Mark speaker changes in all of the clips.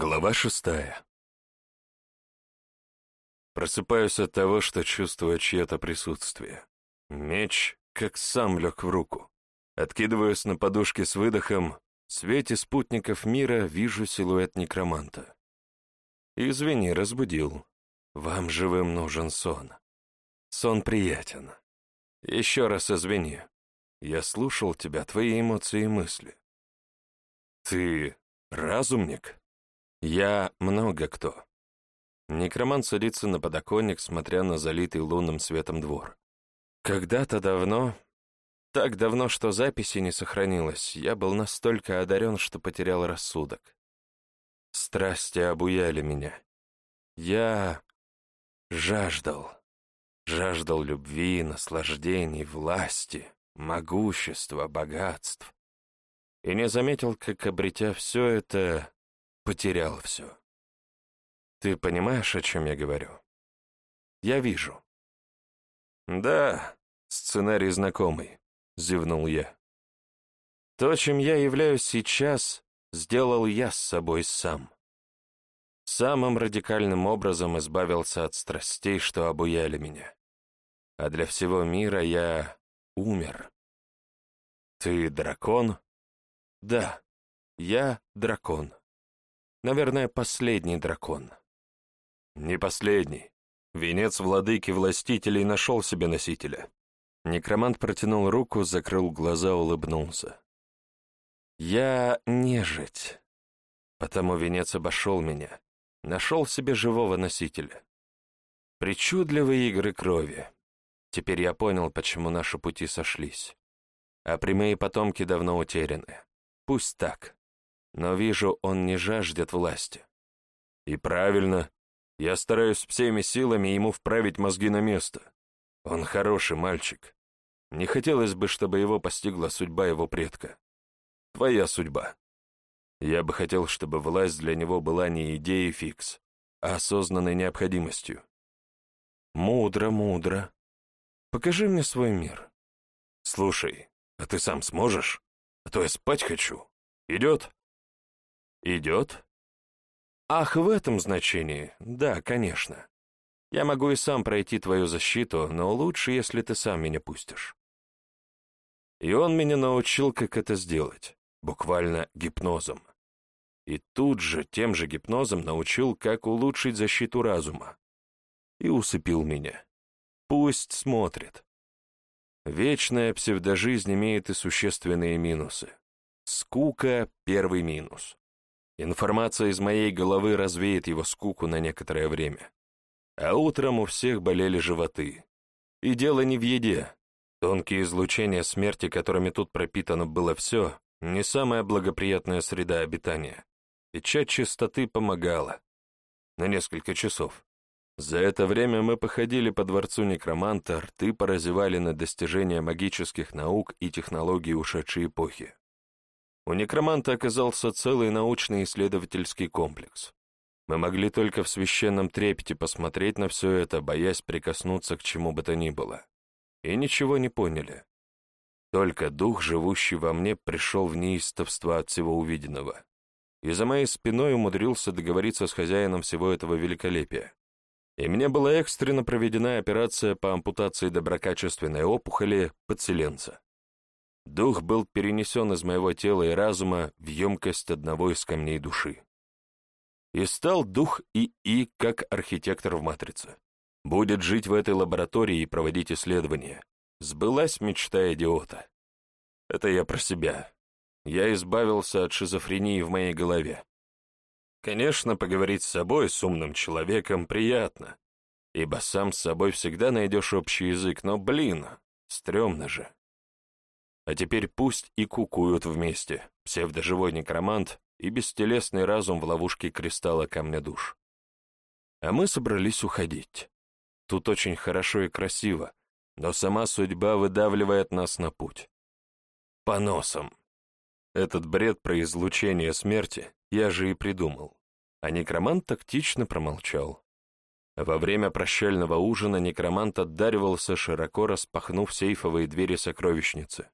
Speaker 1: Глава шестая. Просыпаюсь от того, что чувствую чье-то присутствие. Меч как сам лег в руку. Откидываюсь на подушке с выдохом, в свете спутников мира вижу силуэт некроманта. Извини, разбудил. Вам живым нужен сон. Сон приятен. Еще раз извини. Я слушал тебя, твои эмоции и мысли. Ты разумник? Я много кто. Некромант садится на подоконник, смотря на залитый лунным светом двор. Когда-то давно, так давно, что записи не сохранилось, я был настолько одарен, что потерял рассудок. Страсти обуяли меня. Я жаждал. Жаждал любви, наслаждений, власти, могущества, богатств. И не заметил, как, обретя все это, потерял все. Ты понимаешь, о чем я говорю? Я вижу. Да, сценарий знакомый, зевнул я. То, чем я являюсь сейчас, сделал я с собой сам. Самым радикальным образом избавился от страстей, что обуяли меня. А для всего мира я умер. Ты дракон? Да, я дракон. Наверное, последний дракон. Не последний. Венец владыки властителей нашел себе носителя. Некромант протянул руку, закрыл глаза, улыбнулся. Я нежить. Потому венец обошел меня. Нашел себе живого носителя. Причудливые игры крови. Теперь я понял, почему наши пути сошлись. А прямые потомки давно утеряны. Пусть так но вижу, он не жаждет власти. И правильно, я стараюсь всеми силами ему вправить мозги на место. Он хороший мальчик. Не хотелось бы, чтобы его постигла судьба его предка. Твоя судьба. Я бы хотел, чтобы власть для него была не идеей фикс, а осознанной необходимостью. Мудро, мудро. Покажи мне свой мир. Слушай, а ты сам сможешь? А то я спать хочу. Идет? Идет? Ах, в этом значении? Да, конечно. Я могу и сам пройти твою защиту, но лучше, если ты сам меня пустишь. И он меня научил, как это сделать, буквально гипнозом. И тут же тем же гипнозом научил, как улучшить защиту разума. И усыпил меня. Пусть смотрит. Вечная псевдожизнь имеет и существенные минусы. Скука — первый минус. Информация из моей головы развеет его скуку на некоторое время. А утром у всех болели животы. И дело не в еде. Тонкие излучения смерти, которыми тут пропитано было все, не самая благоприятная среда обитания. Печать чистоты помогала. На несколько часов. За это время мы походили по дворцу некроманта, рты поразевали на достижения магических наук и технологий ушедшей эпохи. У некроманта оказался целый научно-исследовательский комплекс. Мы могли только в священном трепете посмотреть на все это, боясь прикоснуться к чему бы то ни было. И ничего не поняли. Только дух, живущий во мне, пришел в неистовство от всего увиденного. И за моей спиной умудрился договориться с хозяином всего этого великолепия. И мне была экстренно проведена операция по ампутации доброкачественной опухоли подселенца. Дух был перенесен из моего тела и разума в емкость одного из камней души. И стал дух ИИ как архитектор в «Матрице». Будет жить в этой лаборатории и проводить исследования. Сбылась мечта идиота. Это я про себя. Я избавился от шизофрении в моей голове. Конечно, поговорить с собой, с умным человеком, приятно, ибо сам с собой всегда найдешь общий язык, но, блин, стрёмно же. А теперь пусть и кукуют вместе, псевдоживой некромант и бестелесный разум в ловушке кристалла камня душ. А мы собрались уходить. Тут очень хорошо и красиво, но сама судьба выдавливает нас на путь. По носам. Этот бред про излучение смерти я же и придумал. А некромант тактично промолчал. Во время прощального ужина некромант отдаривался, широко распахнув сейфовые двери сокровищницы.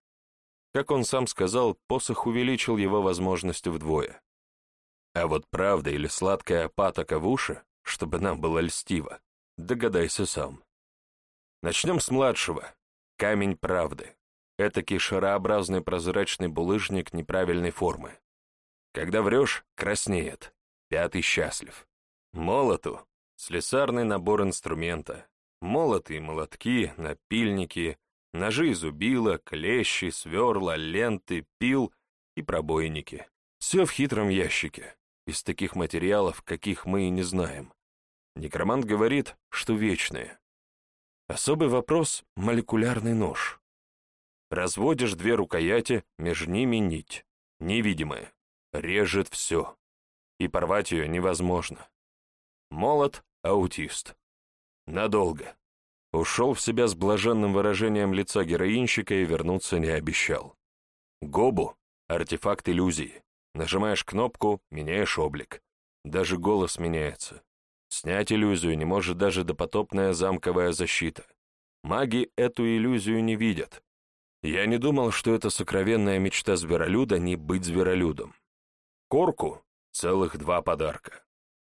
Speaker 1: Как он сам сказал, посох увеличил его возможности вдвое. А вот правда или сладкая патока в уши, чтобы нам было льстиво, догадайся сам. Начнем с младшего. Камень правды. Этакий шарообразный прозрачный булыжник неправильной формы. Когда врешь, краснеет. Пятый счастлив. Молоту — слесарный набор инструмента. Молоты и молотки, напильники, ножи и зубила, клещи, сверла, ленты, пил и пробойники. Все в хитром ящике, из таких материалов, каких мы и не знаем. Некромант говорит, что вечные. Особый вопрос — молекулярный нож. Разводишь две рукояти, между ними нить, невидимая, режет все. И порвать ее невозможно. Молот — аутист. Надолго. Ушел в себя с блаженным выражением лица героинщика и вернуться не обещал. Гобу — артефакт иллюзии. Нажимаешь кнопку — меняешь облик. Даже голос меняется. Снять иллюзию не может даже допотопная замковая защита. Маги эту иллюзию не видят, я не думал, что это сокровенная мечта зверолюда не быть зверолюдом. Корку — целых два подарка.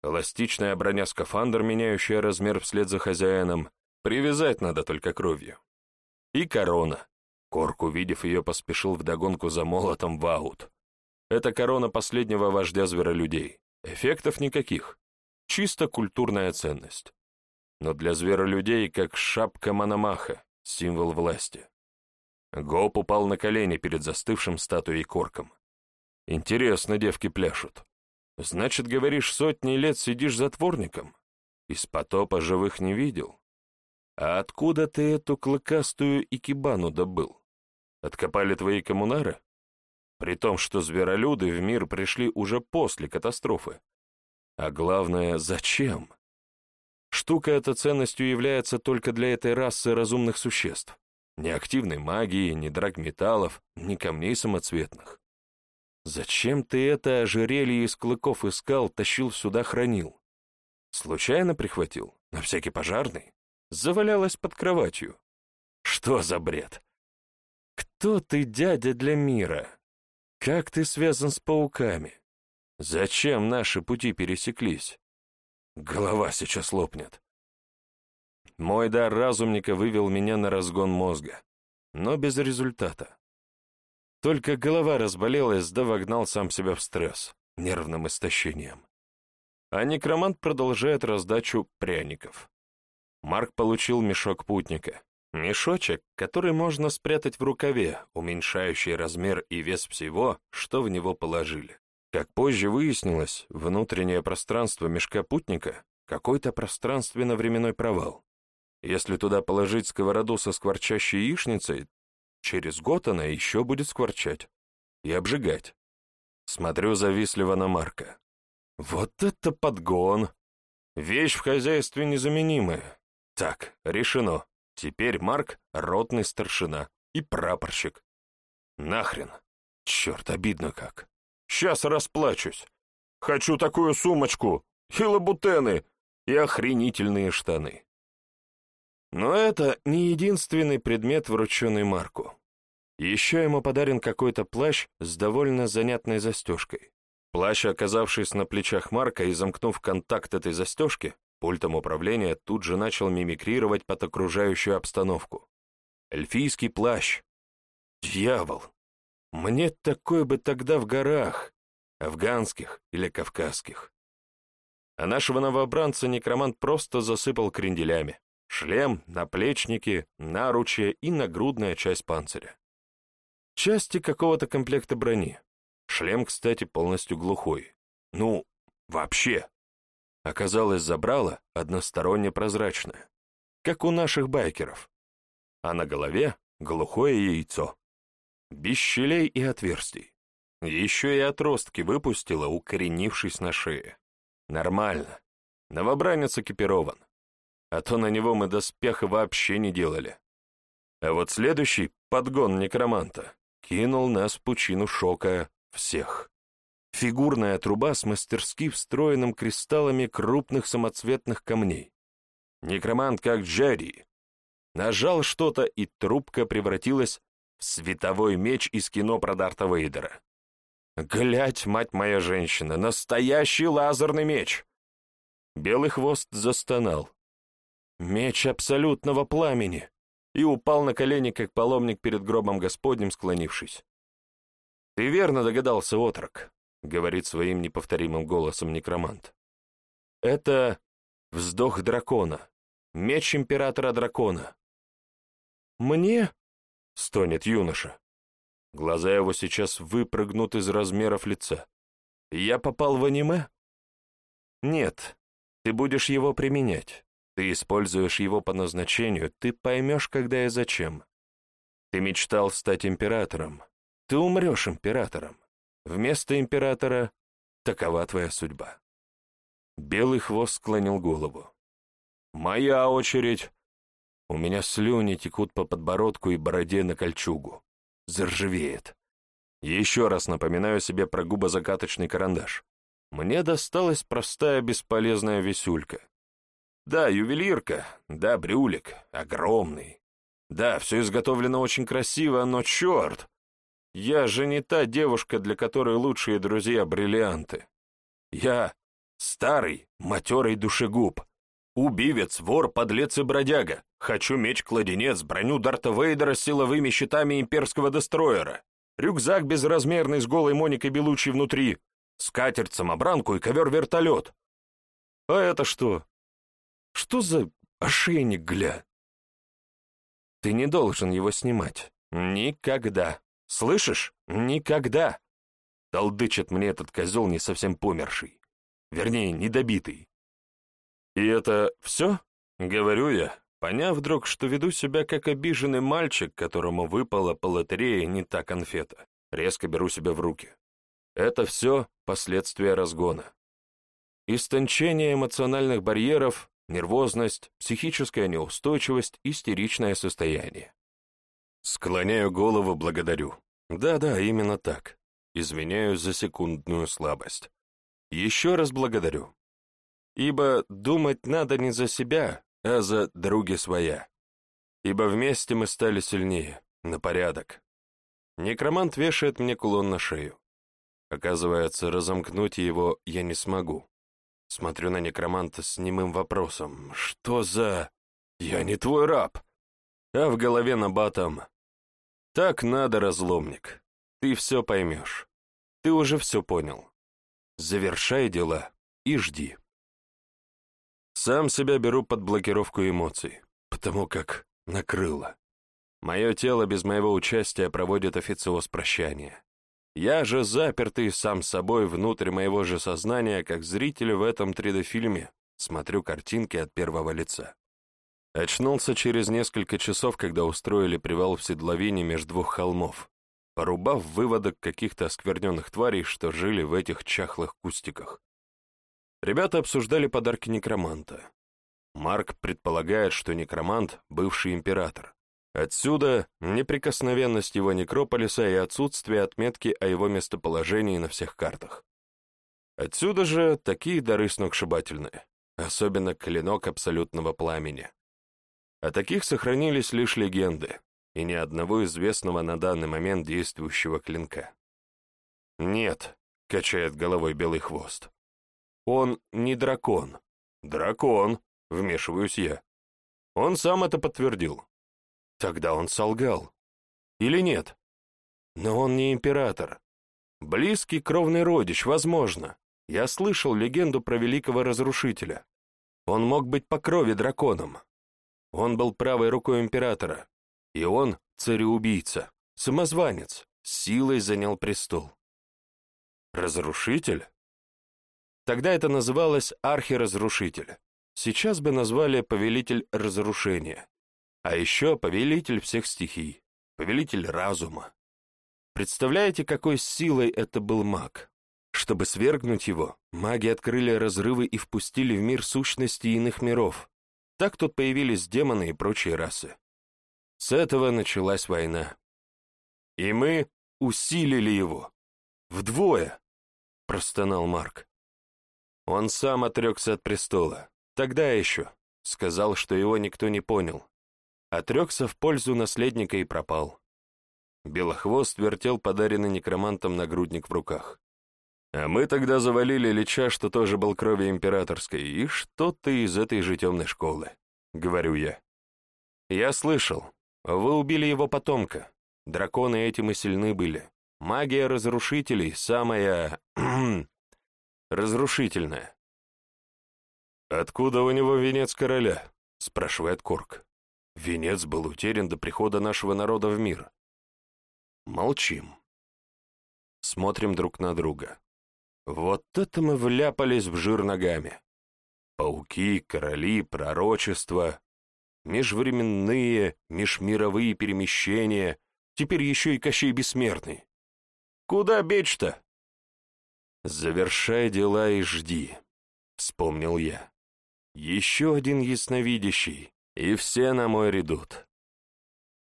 Speaker 1: Эластичная броня-скафандр, меняющая размер вслед за хозяином, привязать надо только кровью. И корона. Корк, увидев ее, поспешил вдогонку за молотом в аут. Это корона последнего вождя зверолюдей. Эффектов никаких. Чисто культурная ценность. Но для зверолюдей как шапка Мономаха, символ власти. Гоп упал на колени перед застывшим статуей корком. «Интересно, девки пляшут. Значит, говоришь, сотни лет сидишь затворником? Из потопа живых не видел? А откуда ты эту клыкастую икебану добыл? Откопали твои коммунары? При том, что зверолюды в мир пришли уже после катастрофы. А главное, зачем? Штука эта ценностью является только для этой расы разумных существ. Ни активной магии, ни драгметаллов, ни камней самоцветных. Зачем ты это ожерелье из клыков искал, тащил сюда, хранил? Случайно прихватил? На всякий пожарный? Завалялась под кроватью. Что за бред? Кто ты, дядя, для мира? Как ты связан с пауками? Зачем наши пути пересеклись? Голова сейчас лопнет. Мой дар разумника вывел меня на разгон мозга, но без результата. Только голова разболелась, да вогнал сам себя в стресс, нервным истощением. А некромант продолжает раздачу пряников. Марк получил мешок путника. Мешочек, который можно спрятать в рукаве, уменьшающий размер и вес всего, что в него положили. Как позже выяснилось, внутреннее пространство мешка путника — какой-то пространственно-временной провал. Если туда положить сковороду со скворчащей яичницей, через год она еще будет скворчать и обжигать. Смотрю завистливо на Марка. Вот это подгон! Вещь в хозяйстве незаменимая. Так, решено. Теперь Марк — ротный старшина и прапорщик. Нахрен. Черт, обидно как. Сейчас расплачусь. Хочу такую сумочку, и лабутены, и охренительные штаны. Но это не единственный предмет, врученный Марку. Еще ему подарен какой-то плащ с довольно занятной застежкой. Плащ, оказавшись на плечах Марка и замкнув контакт этой застежки, пультом управления тут же начал мимикрировать под окружающую обстановку. Эльфийский плащ. Дьявол! Мне такой бы тогда в горах, афганских или кавказских. А нашего новобранца некромант просто засыпал кренделями. Шлем, наплечники, наручья и нагрудная часть панциря. Части какого-то комплекта брони. Шлем, кстати, полностью глухой. Ну, вообще. Оказалось, забрало односторонне прозрачное, как у наших байкеров. А на голове глухое яйцо. Без щелей и отверстий. Еще и отростки выпустила, укоренившись на шее. Нормально. Новобранец экипирован а то на него мы доспеха вообще не делали. А вот следующий подгон некроманта кинул нас в пучину шока всех. Фигурная труба с мастерски встроенным кристаллами крупных самоцветных камней. Некромант как Джерри. Нажал что-то, и трубка превратилась в световой меч из кино про Дарта Вейдера. Глядь, мать моя женщина, настоящий лазерный меч! Белый хвост застонал. Меч абсолютного пламени! И упал на колени, как паломник перед гробом Господним, склонившись. «Ты верно догадался, отрок», — говорит своим неповторимым голосом некромант. «Это вздох дракона, меч императора дракона». «Мне?» — стонет юноша. Глаза его сейчас выпрыгнут из размеров лица. «Я попал в аниме?» «Нет, ты будешь его применять. Ты используешь его по назначению, ты поймешь, когда и зачем. Ты мечтал стать императором, ты умрешь императором. Вместо императора такова твоя судьба. Белый хвост склонил голову. «Моя очередь!» У меня слюни текут по подбородку и бороде на кольчугу. Заржавеет. Еще раз напоминаю себе про губозакаточный карандаш. Мне досталась простая бесполезная висюлька. Да, ювелирка, да, брюлик, огромный. Да, все изготовлено очень красиво, но черт! Я же не та девушка, для которой лучшие друзья — бриллианты. Я старый, матерый душегуб. Убивец, вор, подлец и бродяга. Хочу меч-кладенец, броню Дарта Вейдера с силовыми щитами имперского дестроера. Рюкзак безразмерный с голой Моникой Белучей внутри. Скатерть, самобранку и ковер-вертолет. А это что? Что за ошейник, гля? Ты не должен его снимать. Никогда. Слышишь? Никогда!» Толдычит мне этот козел не совсем померший. Вернее, недобитый. «И это все?» — говорю я, поняв вдруг, что веду себя как обиженный мальчик, которому выпала по лотерее не та конфета. Резко беру себя в руки. Это все последствия разгона. Истончение эмоциональных барьеров, нервозность, психическая неустойчивость, истеричное состояние. Склоняю голову, благодарю. Да-да, именно так. Извиняюсь за секундную слабость. Еще раз благодарю. Ибо думать надо не за себя, а за други своя. Ибо вместе мы стали сильнее, на порядок. Некромант вешает мне кулон на шею. Оказывается, разомкнуть его я не смогу. Смотрю на некроманта с немым вопросом. Что за... Я не твой раб. А в голове на батом так надо, разломник. Ты все поймешь. Ты уже все понял. Завершай дела и жди. Сам себя беру под блокировку эмоций, потому как накрыло. Мое тело без моего участия проводит официоз прощания. Я же запертый сам собой внутрь моего же сознания, как зритель в этом 3D-фильме, смотрю картинки от первого лица. Очнулся через несколько часов, когда устроили привал в седловине между двух холмов, порубав выводок каких-то оскверненных тварей, что жили в этих чахлых кустиках. Ребята обсуждали подарки некроманта. Марк предполагает, что некромант — бывший император. Отсюда неприкосновенность его некрополиса и отсутствие отметки о его местоположении на всех картах. Отсюда же такие дары сногсшибательные, особенно клинок абсолютного пламени. О таких сохранились лишь легенды, и ни одного известного на данный момент действующего клинка. «Нет», — качает головой белый хвост. «Он не дракон». «Дракон», — вмешиваюсь я. Он сам это подтвердил. Тогда он солгал. Или нет? Но он не император. Близкий кровный родич, возможно. Я слышал легенду про великого разрушителя. Он мог быть по крови драконом, он был правой рукой императора, и он цареубийца, самозванец, силой занял престол. Разрушитель? Тогда это называлось архиразрушитель. Сейчас бы назвали повелитель разрушения. А еще повелитель всех стихий, повелитель разума. Представляете, какой силой это был маг? Чтобы свергнуть его, маги открыли разрывы и впустили в мир сущности иных миров, так тут появились демоны и прочие расы. С этого началась война. И мы усилили его. Вдвое, простонал Марк. Он сам отрекся от престола. Тогда еще. Сказал, что его никто не понял. Отрекся в пользу наследника и пропал. Белохвост вертел подаренный некромантом нагрудник в руках. А мы тогда завалили Лича, что тоже был крови императорской, и что-то из этой же темной школы, — говорю я. Я слышал, вы убили его потомка. Драконы этим и сильны были. Магия разрушителей самая... разрушительная. «Откуда у него венец короля?» — спрашивает Корк. «Венец был утерян до прихода нашего народа в мир». Молчим. Смотрим друг на друга. Вот это мы вляпались в жир ногами. Пауки, короли, пророчества, межвременные, межмировые перемещения, теперь еще и Кощей Бессмертный. Куда бечь-то? Завершай дела и жди, вспомнил я. Еще один ясновидящий, и все на мой редут.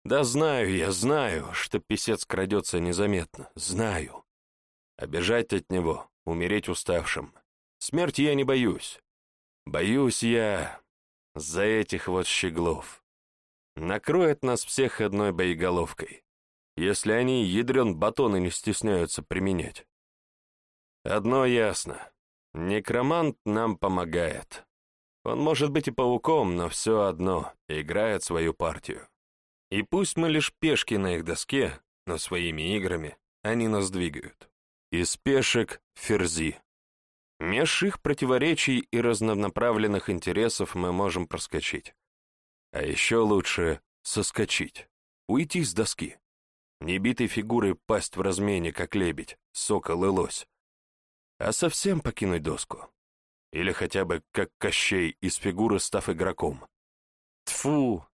Speaker 1: Да знаю я, знаю, что писец крадется незаметно, знаю. Обежать от него, умереть уставшим. Смерти я не боюсь. Боюсь я за этих вот щеглов. Накроет нас всех одной боеголовкой, если они ядрен батоны не стесняются применять. Одно ясно. Некромант нам помогает. Он может быть и пауком, но все одно играет свою партию. И пусть мы лишь пешки на их доске, но своими играми они нас двигают. Из пешек — ферзи. Меж их противоречий и разнонаправленных интересов мы можем проскочить. А еще лучше соскочить, уйти с доски. Небитой фигурой пасть в размене, как лебедь, сокол и лось. А совсем покинуть доску. Или хотя бы, как Кощей, из фигуры став игроком. Тфу,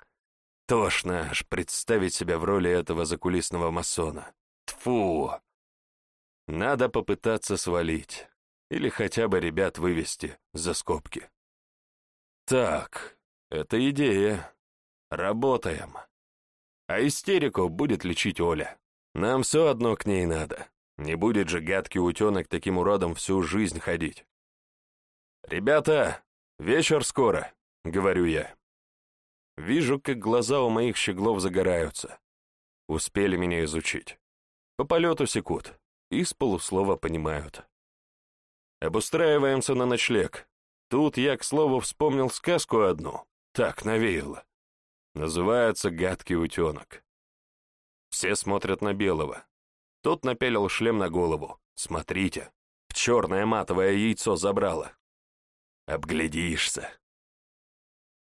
Speaker 1: Тошно аж представить себя в роли этого закулисного масона. Тфу. Надо попытаться свалить. Или хотя бы ребят вывести за скобки. Так, это идея. Работаем. А истерику будет лечить Оля. Нам все одно к ней надо. Не будет же гадкий утенок таким уродом всю жизнь ходить. «Ребята, вечер скоро», — говорю я. Вижу, как глаза у моих щеглов загораются. Успели меня изучить. По полету секут и с полуслова понимают. Обустраиваемся на ночлег. Тут я, к слову, вспомнил сказку одну. Так навеяло. Называется «Гадкий утенок». Все смотрят на белого. Тот напялил шлем на голову. Смотрите, в черное матовое яйцо забрало. Обглядишься.